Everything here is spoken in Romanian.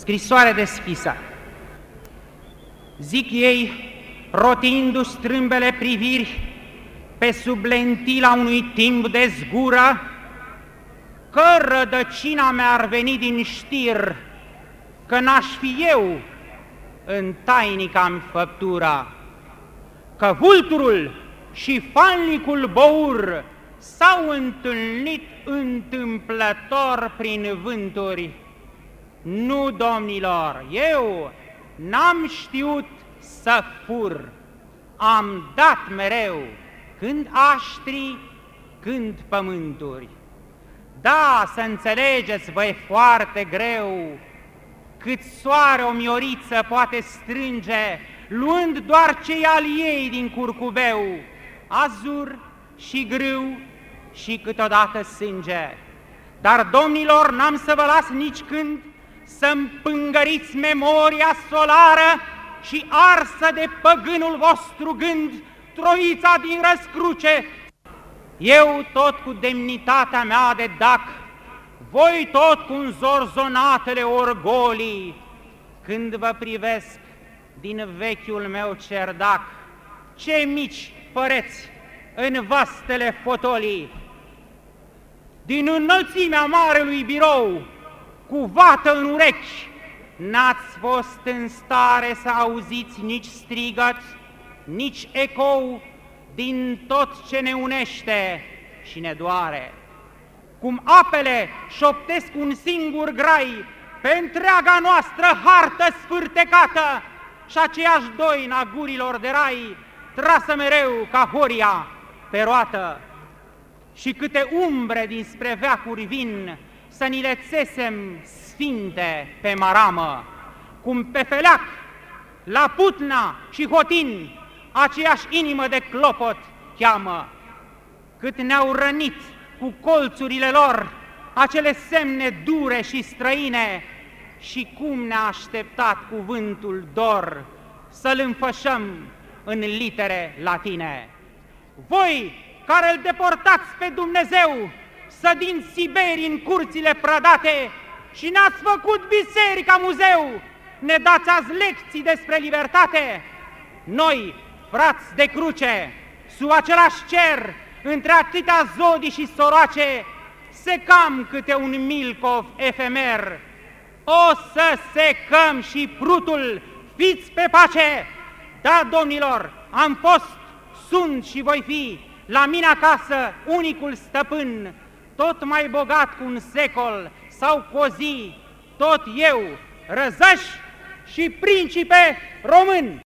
Scrisoare deschisă. Zic ei, rotindu-și strâmbele priviri pe sub lentila unui timp de zgură, că rădăcina mea ar veni din știr, că n-aș fi eu în tainica-mi făptura, că vulturul și falnicul bour s-au întâlnit întâmplător prin vânturi. Nu, domnilor, eu n-am știut să fur, am dat mereu, când aștri, când pământuri. Da, să înțelegeți, vă e foarte greu, cât soare o mioriță poate strânge, luând doar cei al ei din curcubeu, azur și grâu și câteodată sânge. Dar, domnilor, n-am să vă las nici când să-mi pângăriți memoria solară și arsă de păgânul vostru gând, troița din răscruce. Eu tot cu demnitatea mea de dac, voi tot cu înzorzonatele orgolii, când vă privesc din vechiul meu cerdac, ce mici păreți în vastele fotolii, din înălțimea marelui birou, cu vată în urechi, n-ați fost în stare să auziți nici strigăt, nici ecou din tot ce ne unește și ne doare. Cum apele șoptesc un singur grai pe întreaga noastră hartă sfârtecată și aceeași doina gurilor de rai trasă mereu ca horia pe roată și câte umbre dinspre veacuri vin să ni le țesem sfinte pe maramă, cum pe feleac, la putna și hotin, aceeași inimă de clopot cheamă, cât ne-au rănit cu colțurile lor acele semne dure și străine și cum ne-a așteptat cuvântul dor să-l înfășăm în litere latine. Voi care îl deportați pe Dumnezeu să din Siberii în curțile prădate și ne-ați făcut biserica muzeu, ne dați azi lecții despre libertate? Noi, frați de cruce, sub același cer, între atâtea zodii și soroace, secam câte un Milcov efemer. O să secăm și prutul, fiți pe pace! Da, domnilor, am fost, sunt și voi fi, la mine acasă, unicul stăpân, tot mai bogat cu un secol sau cu o zi, tot eu, răzăș și principe român.